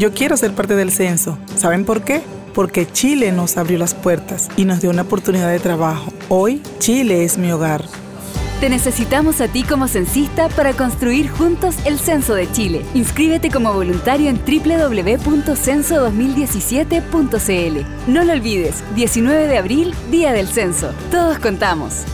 Yo quiero ser parte del censo. ¿Saben por qué? Porque Chile nos abrió las puertas y nos dio una oportunidad de trabajo. Hoy, Chile es mi hogar. Te necesitamos a ti como censista para construir juntos el Censo de Chile. Inscríbete como voluntario en www.censo2017.cl. No lo olvides, 19 de abril, Día del Censo. Todos contamos.